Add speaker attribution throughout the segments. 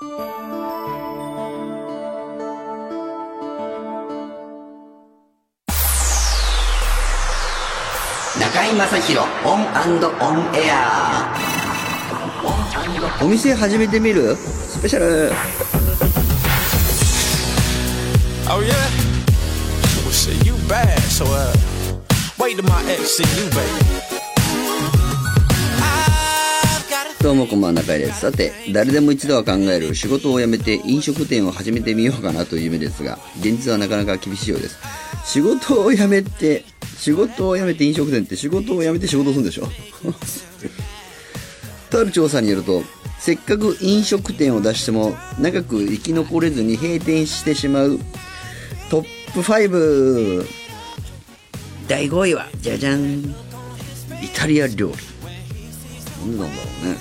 Speaker 1: 中井正広オンオンエアお店始めてみるスペシャル
Speaker 2: Oh yeah? Well shit, you bad, so uh wait till my ex see you, baby.
Speaker 1: どうもこんばんは中井です。さて誰でも一度は考える仕事を辞めて飲食店を始めてみようかなという夢ですが現実はなかなか厳しいようです。仕事を辞めて仕事を辞めて飲食店って仕事を辞めて仕事をするんでしょ？とある調査によるとせっかく飲食店を出しても長く生き残れずに閉店してしまうトップ5第5位はじゃじゃん。イタリア料理。何なんだろうね。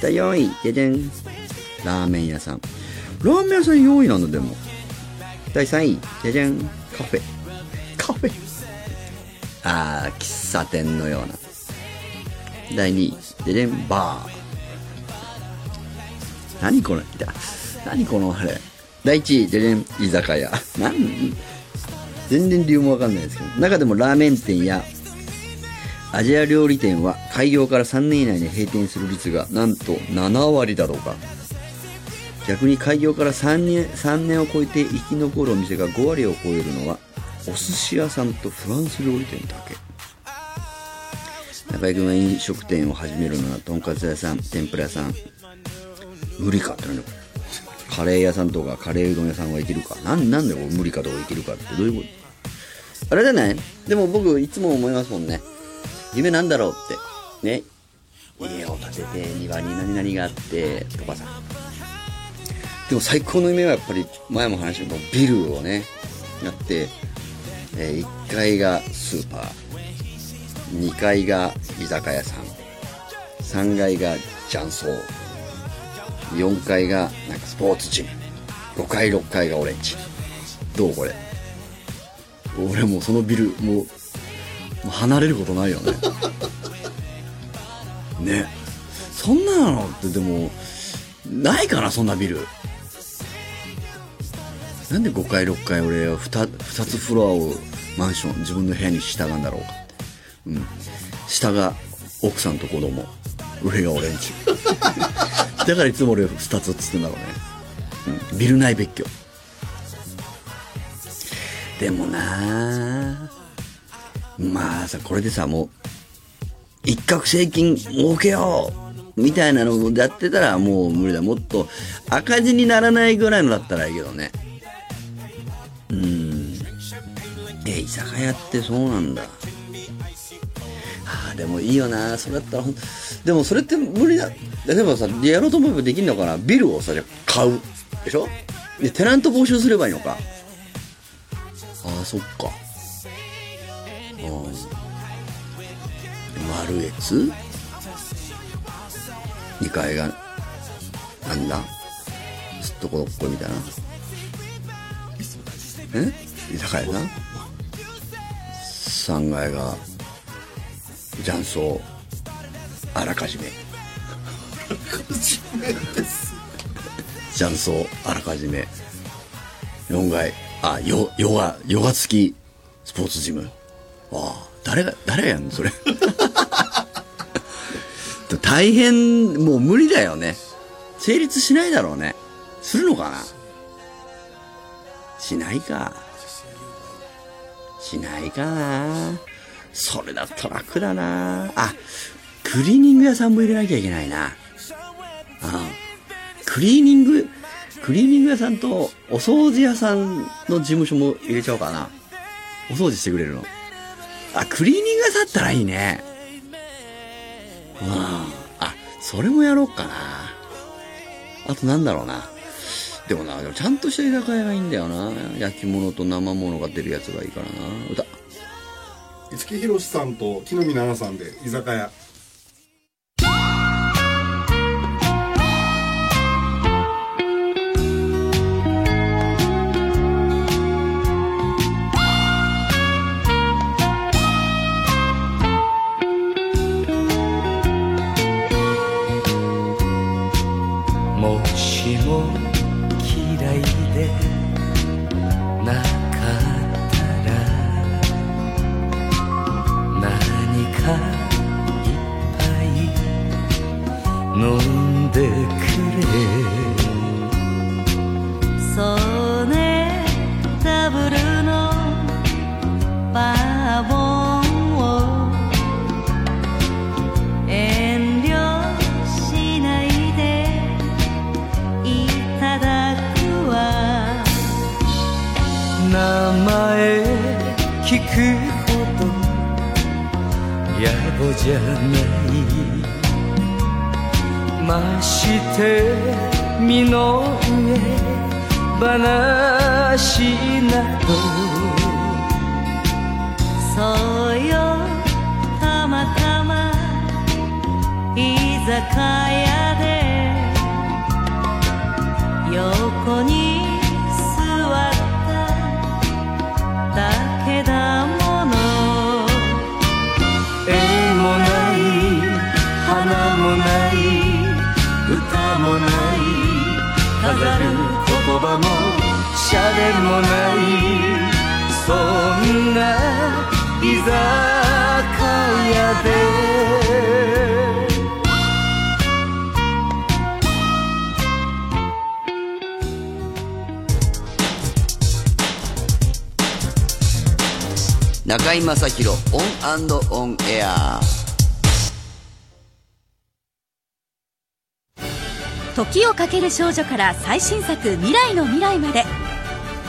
Speaker 1: 第4位じゃじゃん。ラーメン屋さん。ラーメン屋さん4位なんだでも。第3位じゃじゃん。カフェ。カフェ。ああ喫茶店のような。第2位じゃじゃん。バー。何これ何このあれ？第1位じゃじゃん。居酒屋。なん全然理由もわかんないですけど。中でもラーメン店やアジア料理店は開業から3年以内に閉店する率がなんと7割だろうか。逆に開業から3年 ,3 年を超えて生き残るお店が5割を超えるのはお寿司屋さんとフランス料理店だけ。中居君が飲食店を始めるのはとんかつ屋さん天ぷら屋さん。無理かって何だこれカレー屋さんとかカレーうどん屋さんはいけるか。なんなんで無理かとかいけるかってどういうこと？あれじゃない？でも僕いつも思いますもんね。夢なんだろうって。ね。家を建てて庭に何々があってとかさ。でも最高の夢はやっぱり前も話したけどビルをねやって、え1階がスーパー2階が居酒屋さん3階が雀荘4階がなんかスポーツジム5階6階がオレンジ。どうこれ。俺もそのビルもうもう離れることないよね。ね。そんなのってでもないかなそんなビル。なんで5階6階俺は 2, 2つフロアをマンション自分の部屋にしたがんだろうかって。うん。下が奥さんと子供。上がオレンジだからいつも俺2つっつってんだろうね、うん、ビル内別居。でもなあまあさこれでさもう一攫千金儲けようみたいなのをやってたらもう無理だもっと赤字にならないぐらいのだったらいいけどね。うん。え居酒屋ってそうなんだ。あーでもいいよな。それだったらほんでもそれって無理だ。例えばさやろうと思えばできるのかな。ビルをさじゃ買う。でしょ？でテナント募集すればいいのか。ああそっか。マルエツ？2階がなんだすっとこどっこいみたいな。え？居酒屋な？3階が雀荘あらかじめ。雀荘あらかじめ。4階あヨヨガヨガ付きスポーツジムあ誰が誰やんそれ。大変もう無理だよね。成立しないだろうね。するのかな？しないか。しないかな。それだと楽だな。あクリーニング屋さんも入れなきゃいけないな。あクリーニングクリーニング屋さんとお掃除屋さんの事務所も入れちゃおうかな。お掃除してくれるの。あクリーニング屋だったらいいね。うん。あそれもやろうかな。あとなんだろうな。でもなでもちゃんとした居酒屋がいいんだよな。焼き物と生物が出るやつがいいからな。歌。
Speaker 3: 五木ひろしさんと木の実奈々さんで居酒屋。
Speaker 4: じゃない。まして身の上話など。
Speaker 5: そうよたまたま居酒屋も
Speaker 4: ない歌もない飾る言葉もシャレもないそんな居酒屋で
Speaker 1: 中居正広オンオンエア。
Speaker 6: 時をかける少女から最新作未来の未来まで。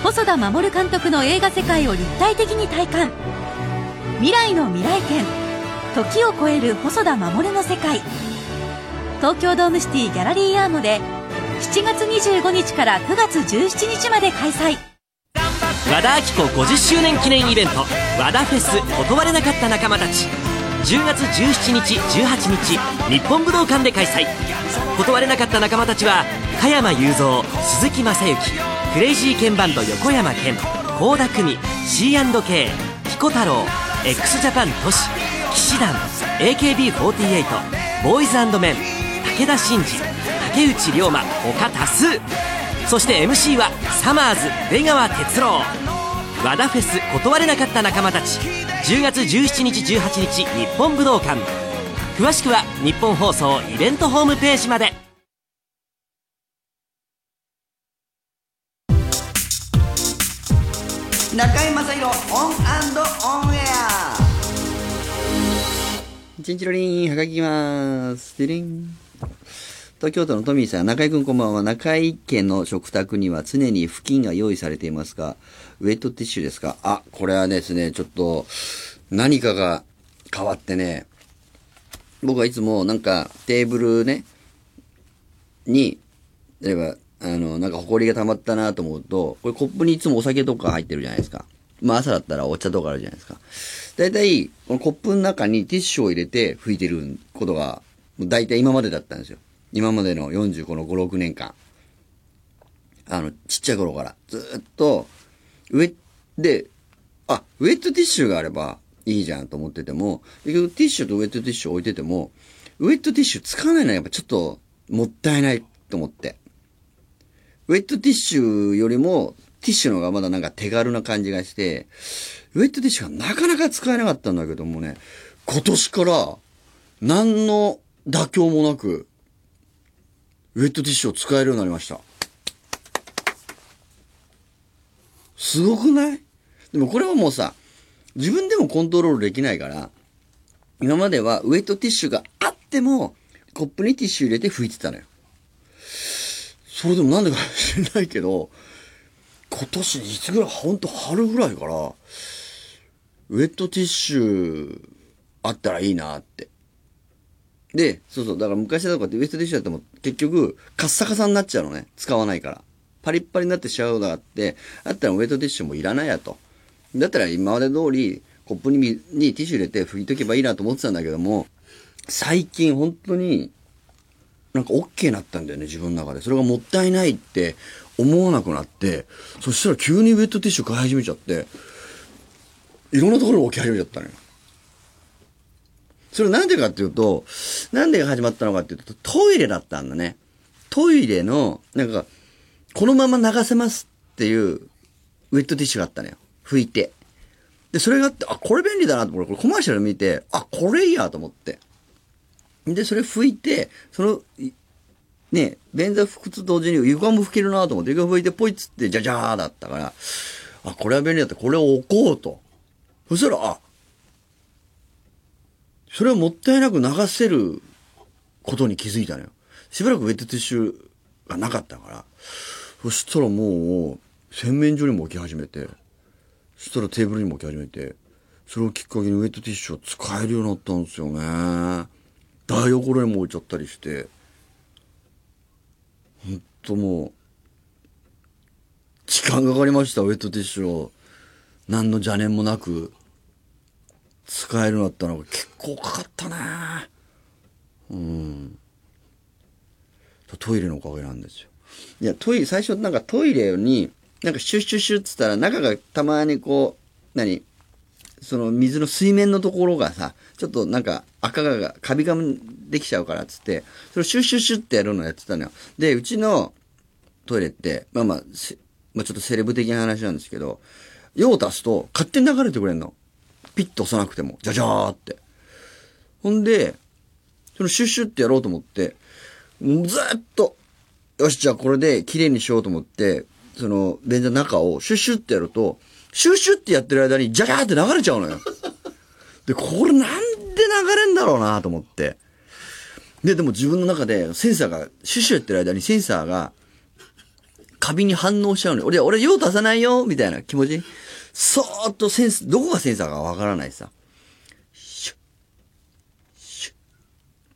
Speaker 6: 細田守監督の映画世界を立体的に体感。未来の未来展。時を超える細田守の世界。東京ドームシティギャラリーアーモで7月25日から9月17日まで開催。
Speaker 7: 和田アキ子50周年記念イベント。和田フェス断れなかった仲間たち。10月17日18日日本武道館で開催。断れなかった仲間たちは加山雄三鈴木雅之クレイジーケンバンド横山健倖田來未 C&K 彦太郎 x ジャパントシ騎士団 AKB48 ボーイズメン武田真治竹内涼真他多数。そして MC はサマーズ出川哲朗。和田フェス断れなかった仲間たち。10月17日18日日本武道館。詳しくは日本放送イベントホームページまで。
Speaker 1: 中居正広オンオンエア。チンチロリンはがきます。てれん東京都のトミーさん、中井くんこんばんは。中井家の食卓には常に布巾が用意されていますが、ウェットティッシュですか？あ、これはですね、ちょっと、何かが変わってね、僕はいつもなんかテーブルね、に、例えば、あの、なんか埃が溜まったなと思うと、これコップにいつもお酒とか入ってるじゃないですか。まあ朝だったらお茶とかあるじゃないですか。だいたい、このコップの中にティッシュを入れて拭いてることが、だいたい今までだったんですよ。今までの45の5、6年間。あの、ちっちゃい頃から。ずっと、上、で、あ、ウェットティッシュがあればいいじゃんと思ってても、結局ティッシュとウェットティッシュ置いてても、ウェットティッシュ使わないのはやっぱちょっともったいないと思って。ウェットティッシュよりも、ティッシュの方がまだなんか手軽な感じがして、ウェットティッシュがなかなか使えなかったんだけどもね、今年から、何の妥協もなく、ウェットティッシュを使えるようになりました。すごくない？でもこれはもうさ、自分でもコントロールできないから、今まではウェットティッシュがあっても、コップにティッシュ入れて拭いてたのよ。それでもなんでか知らないけど、今年いつぐらい、ほんと春ぐらいから、ウェットティッシュあったらいいなって。で、そうそう、だから昔だとかってウエストティッシュだっても結局、カッサカサになっちゃうのね。使わないから。パリッパリになってしまうのがあって、あったらウエットティッシュもいらないやと。だったら今まで通り、コップににティッシュ入れて拭いとけばいいなと思ってたんだけども、最近本当に、なんか OK になったんだよね、自分の中で。それがもったいないって思わなくなって、そしたら急にウェットティッシュ買い始めちゃって、いろんなところに置き始めちゃったのよ。それなんでかっていうと、なんで始まったのかっていうと、トイレだったんだね。トイレの、なんか、このまま流せますっていうウェットティッシュがあったのよ。拭いて。で、それがあって、あ、これ便利だなって、これコマーシャル見て、あ、これいいやと思って。で、それ拭いて、その、ね、便座拭くと同時に床も拭けるなと思って、床拭いてポイッつって、じゃじゃーだったから、あ、これは便利だって、これを置こうと。そしたら、あ、それをもったいなく流せることに気づいたのよ。しばらくウェットティッシュがなかったから。そしたらもう、洗面所にも置き始めて、そしたらテーブルにも置き始めて、それをきっかけにウェットティッシュを使えるようになったんですよね。台所にも置いちゃったりして、ほんともう、時間かかりました、ウェットティッシュを。何の邪念もなく、使えるようになったのが結構かかったね。うん。トイレのおかげなんですよ。いや、トイレ、最初なんかトイレに、なんかシュッシュッシュッつったら中がたまにこう、何？その水の水面のところがさ、ちょっとなんか赤が、カビができちゃうからっつって、それをシュッシュッシュッってやるのやってたのよ。で、うちのトイレって、まあまあ、まあちょっとセレブ的な話なんですけど、用を足すと勝手に流れてくれんの。ピッと押さなくても、じゃじゃーって。ほんで、そのシュッシュってやろうと思って、ずーっと、よし、じゃあこれで綺麗にしようと思って、その、便座の中をシュッシュってやると、シュッシュってやってる間に、ジャジャーって流れちゃうのよ。で、これなんで流れんだろうなと思って。で、でも自分の中でセンサーが、シュッシュやってる間にセンサーが、カビに反応しちゃうのよ。俺、俺、用足さないよみたいな気持ち。そーっとセンス、どこがセンサーかわからないさ。シュッ、シュッ。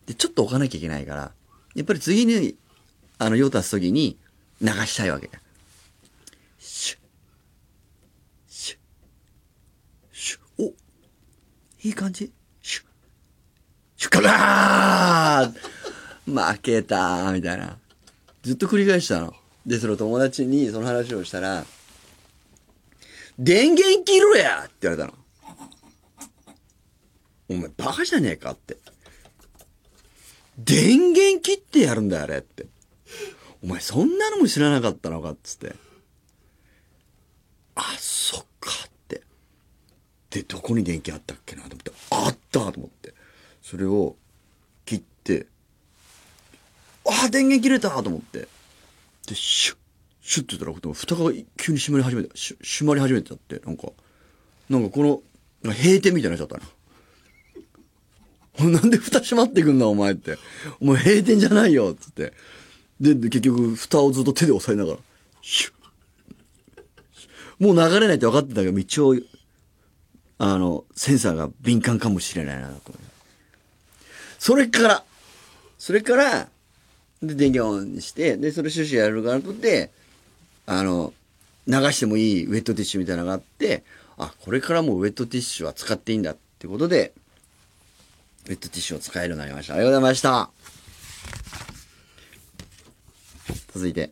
Speaker 1: で、ちょっと置かなきゃいけないから、やっぱり次に、あの、用足すときに流したいわけだ。シュッ、シュッ、シュッ、お、いい感じシュッ、シュッ、カラー負けたーみたいな。ずっと繰り返したの。で、その友達にその話をしたら、電源切ろやって言われたの。お前バカじゃねえかって。電源切ってやるんだよ、あれって。お前そんなのも知らなかったのかっつって。あ、そっかって。で、どこに電気あったっけなと思って、あったと思って。それを切って、あ、電源切れたと思って。で、シュッ、シュッて言ったら、蓋が急に閉まり始めた。し閉まり始めてたって、なんか、なんかこの、閉店みたいになっちゃったな。なんで蓋閉まってくんだお前って。お前閉店じゃないよっつって。で、結局、蓋をずっと手で押さえながら、シュッ。もう流れないって分かってたけど、一応、あの、センサーが敏感かもしれないなと思。それから、それから、で、電源オンにして、で、それシュシュやるからとって、あの、流してもいいウェットティッシュみたいなのがあって、あ、これからもウェットティッシュは使っていいんだってことで、ウェットティッシュを使えるようになりました。ありがとうございました。続いて、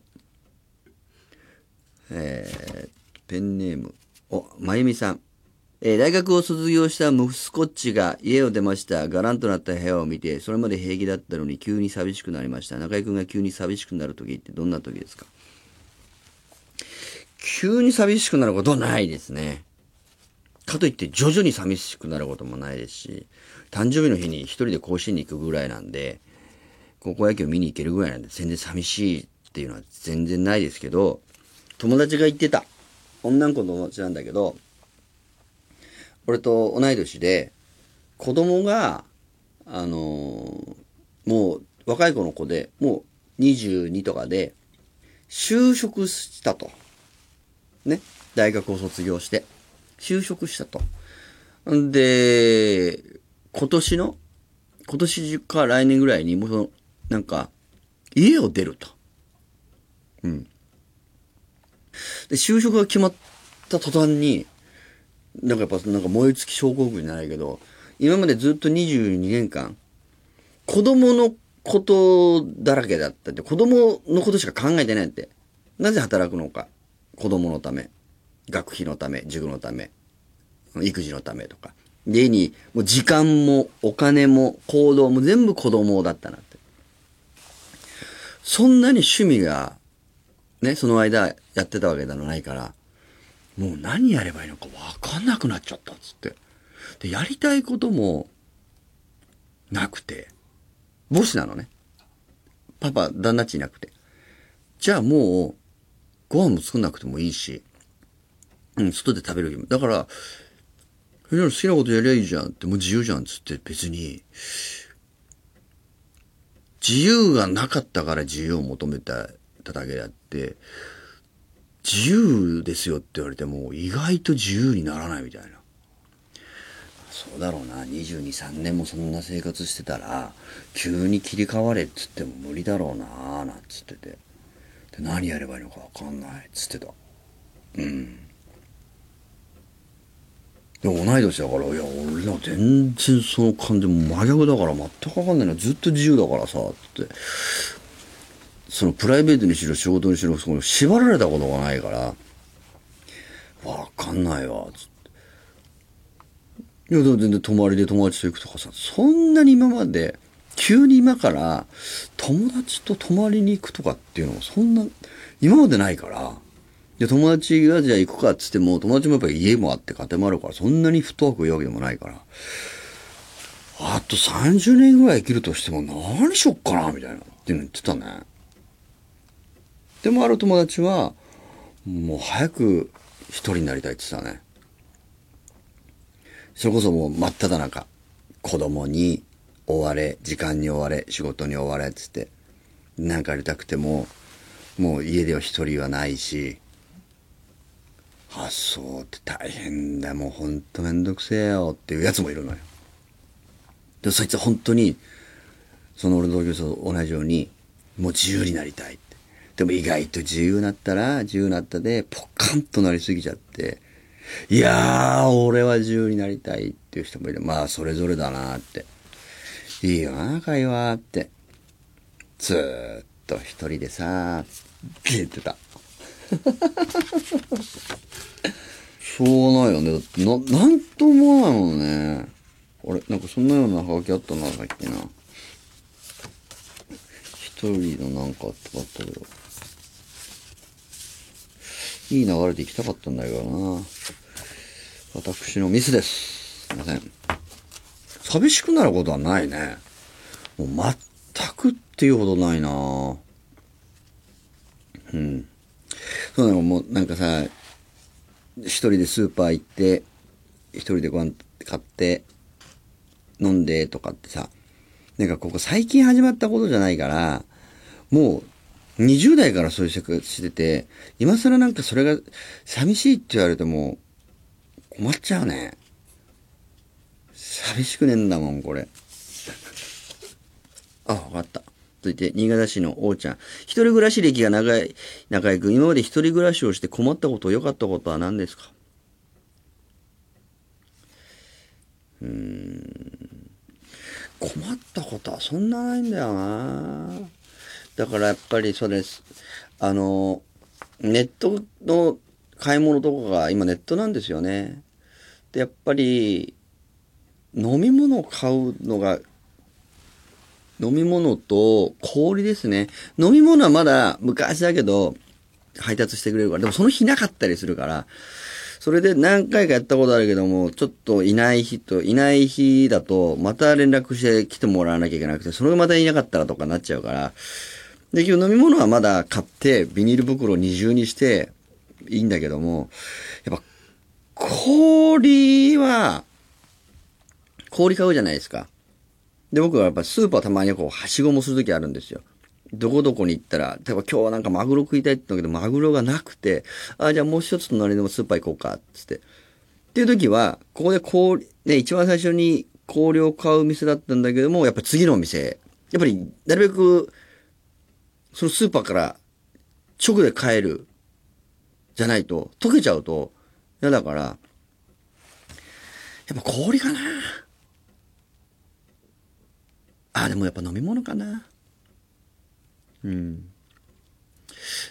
Speaker 1: えー、ペンネーム、お、まゆみさん。えー大学を卒業した息子っちが家を出ました。ガランとなった部屋を見て、それまで平気だったのに急に寂しくなりました。中居君が急に寂しくなる時ってどんな時ですか？急に寂しくなることはないですね。かといって徐々に寂しくなることもないですし、誕生日の日に一人で甲子園に行くぐらいなんで、高校野球見に行けるぐらいなんで全然寂しいっていうのは全然ないですけど、友達が言ってた。女の子の友達なんだけど、俺と同い年で、子供が、あのーもう若い子の子で、もう22とかで、就職したと。ね。大学を卒業して、就職したと。んで、今年の、今年か来年ぐらいに、もうその、なんか、家を出ると。うん。で、就職が決まった途端に、なんかやっぱなんか燃え尽き症候群じゃないけど、今までずっと22年間、子供のことだらけだったって、子供のことしか考えてないって。なぜ働くのか。子供のため。学費のため、塾のため、育児のためとか。で、家に、もう時間もお金も行動も全部子供だったなって。そんなに趣味が、ね、その間やってたわけではないから、もう何やればいいのか分かんなくなっちゃったっつって。で、やりたいことも、なくて。ボスなのね。パパ、旦那っちいなくて。じゃあもう、ご飯も作んなくてもいいし、うん、外で食べるよりも。だから、好きなことやりゃいいじゃんって、もう自由じゃんっつって別に、自由がなかったから自由を求めただけであって、自由ですよって言われても意外と自由にならないみたいな。そうだろうな、22、3年もそんな生活してたら、急に切り替われっつっても無理だろうななんつってて。で何やればいいのかわかんないっつってた。うん。でも同い年だから、いや、俺ら全然その感じも真逆だから全くわかんないな。ずっと自由だからさ、って。そのプライベートにしろ仕事にしろ、その縛られたことがないから、わかんないわ、つって。いや、でも全然泊まりで友達と行くとかさ、そんなに今まで、急に今から友達と泊まりに行くとかっていうのもそんな、今までないから、で、友達がじゃあ行くかっつっても、友達もやっぱり家もあって家庭もあるから、そんなにフットワークいいわけでもないから、あと30年ぐらい生きるとしても何しよっかな、みたいな、っていうの言ってたね。でもある友達は、もう早く一人になりたいって言ってたね。それこそもう真っ只中、子供に追われ、時間に追われ、仕事に追われっ、つって、なんかやりたくても、もう家では一人はないし、あ、そうって大変だ、もうほんとめんどくせえよっていうやつもいるのよ。で、そいつは本当に、その俺の同級生と同じように、もう自由になりたいって。でも意外と自由になったら、自由になったで、ポカンとなりすぎちゃって、いやー、俺は自由になりたいっていう人もいる。まあ、それぞれだなって。いいよな、会話って。ずーっと一人でさ、って言ってた。しょうがないよね。だってな、なんとも思わないもんね。あれ、なんかそんなようなハガキあったな、さっきな。一人のなんかあってあったけど。いい流れで行きたかったんだけどな。私のミスです。すいません。寂しくなることはないね。もう全くっていうほどないなうん。そうなの、もうなんかさ、一人でスーパー行って、一人でご飯買って、飲んでとかってさ、なんかここ最近始まったことじゃないから、もう20代からそういう生活してて、今更なんかそれが寂しいって言われても困っちゃうね。寂しくねえんだもん、これ。あ、わかった。続いて、新潟市のおーちゃん。一人暮らし歴が長い、中井くん。今まで一人暮らしをして困ったこと、良かったことは何ですか？うん。困ったことはそんなないんだよなだからやっぱりそうです。あの、ネットの買い物とかが今ネットなんですよね。で、やっぱり、飲み物を買うのが、飲み物と氷ですね。飲み物はまだ昔だけど、配達してくれるから、でもその日なかったりするから、それで何回かやったことあるけども、ちょっといない日と、いない日だと、また連絡して来てもらわなきゃいけなくて、それがまたいなかったらとかなっちゃうから、で、今日飲み物はまだ買って、ビニール袋二重にして、いいんだけども、やっぱ、氷は、氷買うじゃないですか。で、僕はやっぱスーパーたまにこう、はしごもするときあるんですよ。どこどこに行ったら、例えば今日はなんかマグロ食いたいって言ったけど、マグロがなくて、あ、じゃあもう一つ隣のスーパー行こうか、つって。っていう時は、ここで氷、ね、一番最初に氷を買う店だったんだけども、やっぱ次のお店、やっぱり、なるべく、そのスーパーから直で買える、じゃないと、溶けちゃうと、嫌だから、やっぱ氷かな。あ、でもやっぱ飲み物かな。うん。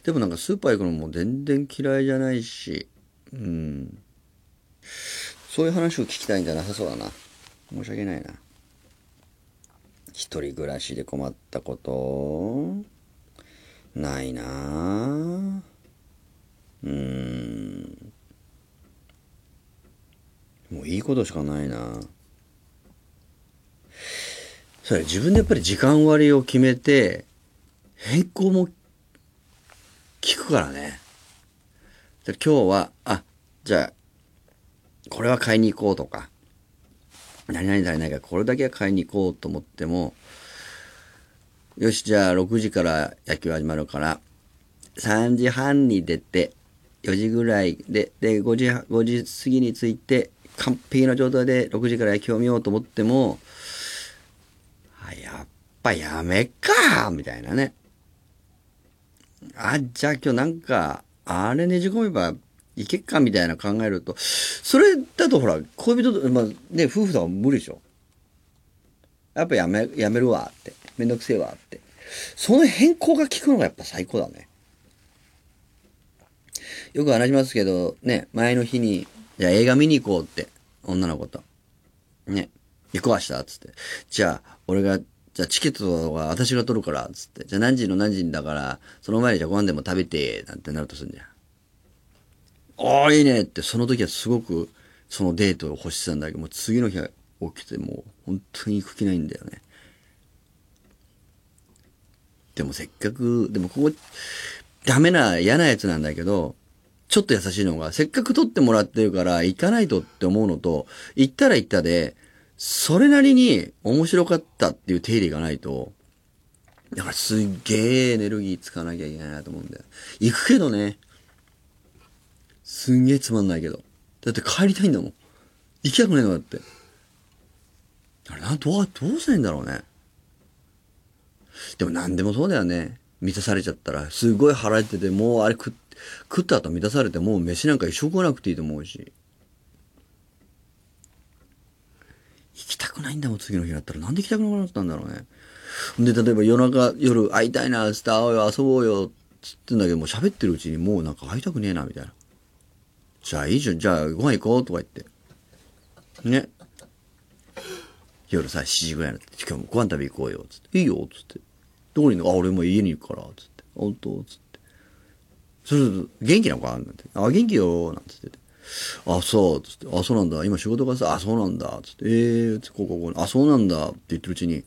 Speaker 1: でもなんかスーパー行くのも全然嫌いじゃないし、うん。そういう話を聞きたいんじゃなさそうだな。申し訳ないな。一人暮らしで困ったことないなうんもういいことしかないなそれ自分でやっぱり時間割を決めて変更も聞くからね。で今日はあじゃあこれは買いに行こうとか何々足りないからこれだけは買いに行こうと思ってもよし、じゃあ6時から野球始まるから、3時半に出て、4時ぐらいで、で、5時、5時過ぎに着いて、完璧な状態で6時から野球を見ようと思っても、ぱやめっかみたいなね。あ、じゃあ今日なんか、あれねじ込めばいけっかみたいな考えると、それだとほら、恋人と、まあね、夫婦とか無理でしょ。やっぱやめ、やめるわって。めんどくせえわって。その変更が効くのがやっぱ最高だね。よく話しますけど、ね、前の日に、じゃあ映画見に行こうって、女の子と。ね、行こう明日、つって。じゃあ、俺が、じゃあチケットは私が取るから、つって。じゃあ何時の何時だから、その前にじゃあご飯でも食べて、なんてなるとするんじゃん。ああ、いいねって、その時はすごく、そのデートを欲してたんだけど、もう次の日は起きて、もう本当に行く気ないんだよね。でもせっかく、でもここ、ダメな嫌なやつなんだけど、ちょっと優しいのが、せっかく取ってもらってるから行かないとって思うのと、行ったら行ったで、それなりに面白かったっていう定理がないと、だからすっげえエネルギー使わなきゃいけないなと思うんだよ。行くけどね、すんげえつまんないけど。だって帰りたいんだもん。行きたくないのだって。あれな、どう、どうせんだろうね。でも何でもそうだよね。満たされちゃったら、すごい腹減ってて、もうあれ食っ食った後満たされて、もう飯なんか一生食わなくていいと思うし。行きたくないんだもん、次の日だったら。なんで行きたくなくなったんだろうね。で、例えば夜中、夜会いたいな、つって会おうよ、遊ぼうよ、つってんだけど、もう喋ってるうちにもうなんか会いたくねえな、みたいな。じゃあいいじゃん、じゃあご飯行こう、とか言って。ね。夜さ、7時ぐらいになって、今日もご飯食べ行こうよ、つって。いいよ、つって。どこにいるの？あ、俺も家にいるから、つって。本当つって。それと、元気なのかなんて。あ、元気よ、なんつってて。あ、そう、つって。あ、そうなんだ。今仕事がさ、あ、そうなんだ。つって。えー、つって、こうこうこう。あ、そうなんだ。って言ってるうちに、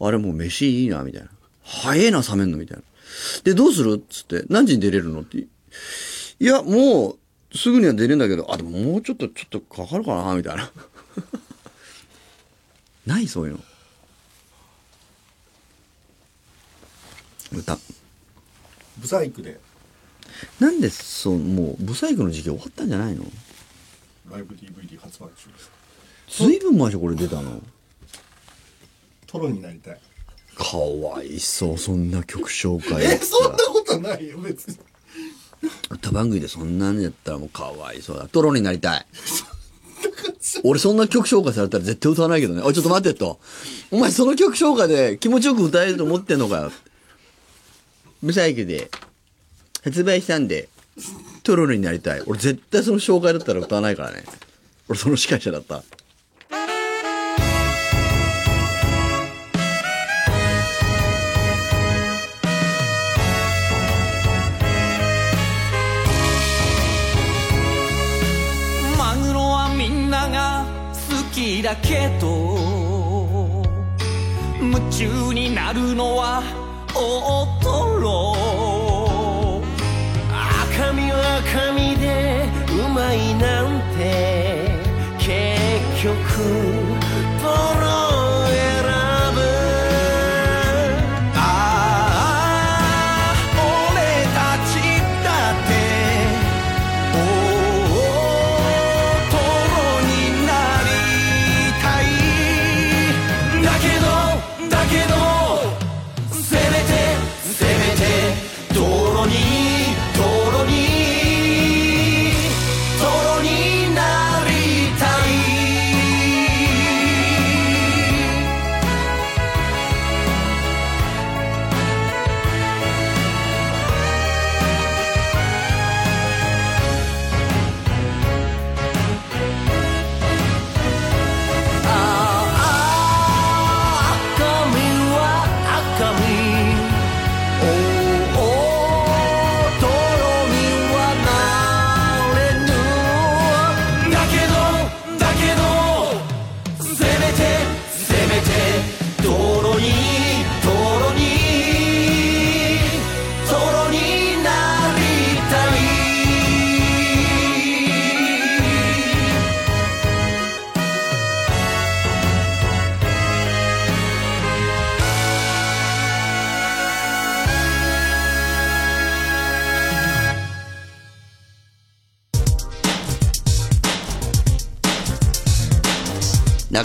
Speaker 1: あれもう飯いいな、みたいな。早えな、冷めんの、みたいな。で、どうする？つって。何時に出れるの？って。いや、もう、すぐには出れんだけど、あ、でももうちょっと、ちょっとかかるかな、みたいな。ない、そういうの。歌。
Speaker 3: ブサイクで
Speaker 1: なんで、そう、もう、ブサイクの時期終わったんじゃないの？
Speaker 3: ライブ DVD 発売中です
Speaker 1: ずいぶん前でしょ、これ出たの。
Speaker 3: トロになりたい
Speaker 1: かわいそう、そんな曲紹介
Speaker 3: えそんなことないよ別に
Speaker 1: 歌番組でそんなんやったらもうかわいそうだ。トロになりたい。俺そんな曲紹介されたら絶対歌わないけどね。おい、ちょっと待ってと。お前その曲紹介で気持ちよく歌えると思ってんのかよ。ブサイクで発売したんで、トロになりたい。俺絶対その紹介だったら歌わないからね。俺その司会者だった。
Speaker 4: マグロはみんなが好きだけど夢中になるのは大トロ赤身は神でうまいなんて結局。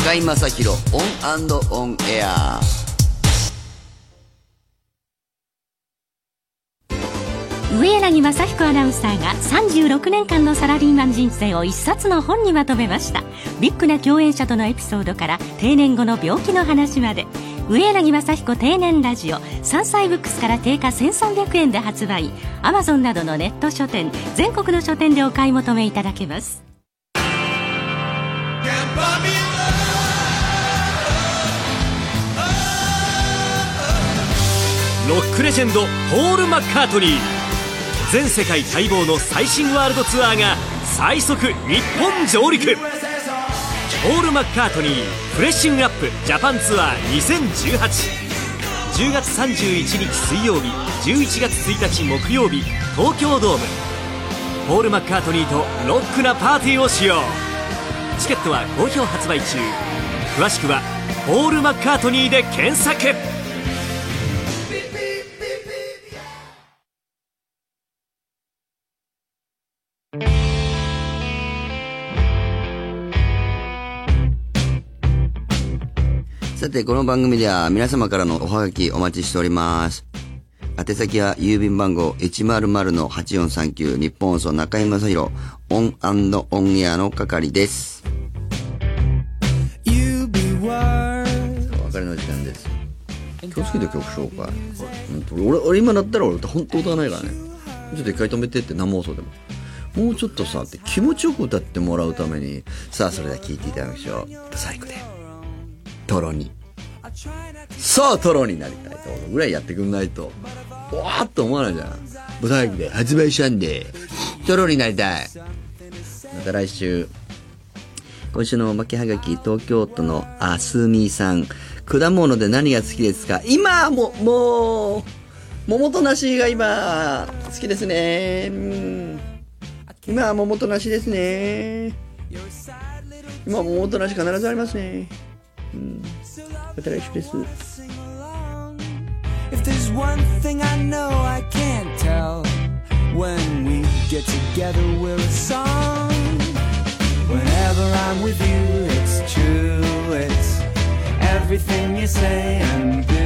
Speaker 1: 中居正広オンオンエア。
Speaker 8: 上柳昌彦アナウンサーが36年間のサラリーマン人生を一冊の本にまとめました。ビッグな共演者とのエピソードから定年後の病気の話まで。上柳昌彦定年ラジオ三才ブックスから定価1300円で発売。アマゾンなどのネット書店全国の書店でお買い求めいただけます
Speaker 7: ロックレジェンドポール・マッカートニー。全世界待望の最新ワールドツアーが最速日本上陸。ポール・マッカートニーフレッシングアップジャパンツアー201810月31日水曜日11月1日木曜日東京ドーム。ポール・マッカートニーとロックなパーティーをしよう。チケットは好評発売中。詳しくは「ポール・マッカートニー」で検索。
Speaker 1: さて、この番組では皆様からのおはがきお待ちしております。宛先は郵便番号100-8439日本放送中居正広オンオンエアの中居です。お別れの時間です。気をつけて曲紹介。俺、俺今だったら俺本当歌わないからね。ちょっと一回止めてって生放送でも。もうちょっとさ、って気持ちよく歌ってもらうために、さあそれでは聴いていただきましょう。ブサイクで。トロに。さあトロになりたいと思うぐらいやってくんないと、わーっと思わないじゃん。ブサイクで発売したんで、トロになりたい。また来週。今週のおまけはがき、東京都のあすみさん。果物で何が好きですか？今も、もう、桃と梨が今、好きですね。今は桃と梨ですね。今は桃と梨必ずありますね。Federation Resmi
Speaker 9: If there's one thing I know I can't tell When we get together we're a song. Whenever I'm with you it's true. It's everything you say and do.